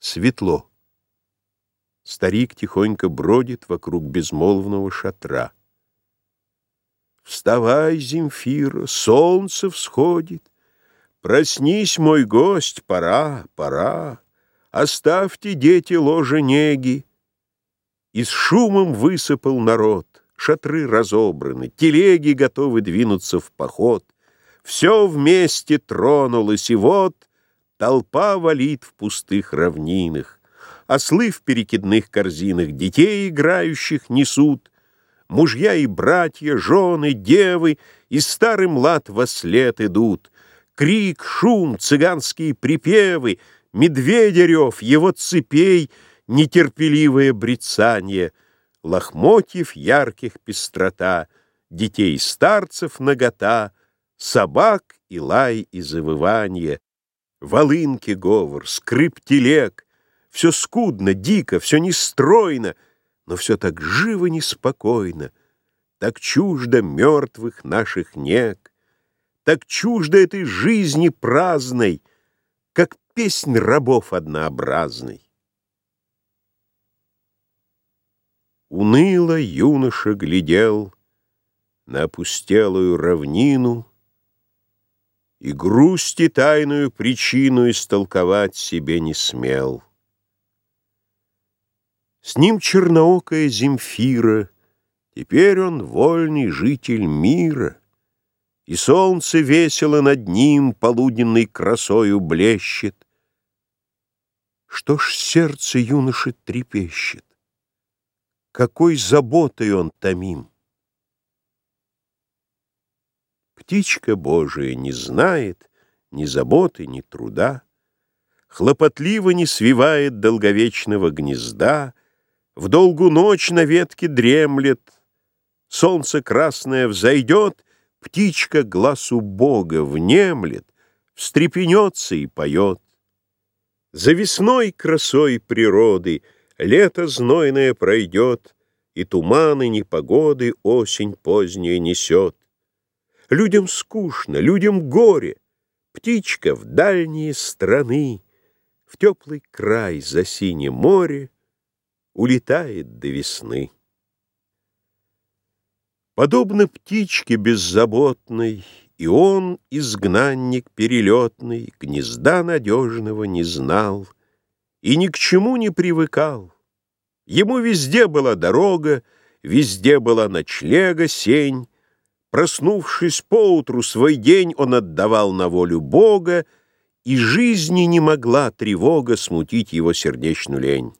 Светло. Старик тихонько бродит вокруг безмолвного шатра. Вставай, Земфира, солнце всходит. Проснись, мой гость, пора, пора. Оставьте, дети, ложе неги. И с шумом высыпал народ. Шатры разобраны, телеги готовы двинуться в поход. Все вместе тронулось, и вот Толпа валит в пустых равнинах, Ослы в перекидных корзинах Детей играющих несут, Мужья и братья, жены, девы И старый млад во след идут. Крик, шум, цыганские припевы, Медведя рев, его цепей, Нетерпеливое брецанье, Лохмотьев ярких пестрота, Детей старцев нагота, Собак и лай и завывание, Волынки говор, скрип телег, Все скудно, дико, все нестройно, Но все так живо, неспокойно, Так чуждо мертвых наших нег, Так чуждо этой жизни праздной, Как песнь рабов однообразной. Уныло юноша глядел На опустелую равнину, и грусти тайную причину истолковать себе не смел. С ним черноокая Земфира, теперь он вольный житель мира, и солнце весело над ним полуденной красою блещет. Что ж сердце юноши трепещет? Какой заботой он томим? Птичка Божия не знает ни заботы, ни труда, Хлопотливо не свивает долговечного гнезда, В долгу ночь на ветке дремлет, Солнце красное взойдет, Птичка глазу Бога внемлет, Встрепенется и поет. За весной красой природы Лето знойное пройдет, И туманы непогоды Осень поздняя несет. Людям скучно, людям горе. Птичка в дальние страны, В теплый край за синее море Улетает до весны. Подобно птичке беззаботной, И он, изгнанник перелетный, Гнезда надежного не знал И ни к чему не привыкал. Ему везде была дорога, Везде была ночлега сень, Проснувшись поутру, свой день он отдавал на волю Бога, и жизни не могла тревога смутить его сердечную лень.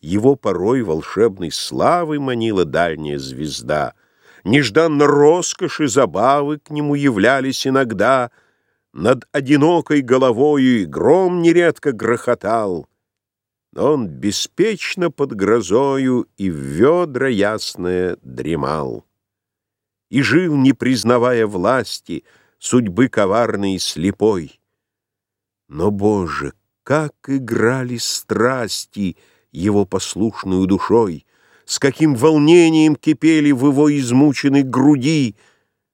Его порой волшебной славы манила дальняя звезда. Нежданно роскоши забавы к нему являлись иногда. Над одинокой головою и гром нередко грохотал. Но он беспечно под грозою и в ведра ясное дремал и жил, не признавая власти, судьбы коварной и слепой. Но, Боже, как играли страсти его послушную душой, с каким волнением кипели в его измученной груди,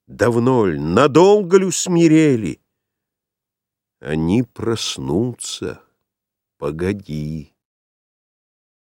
давно ль, надолго ли смирели? Они проснутся, погоди.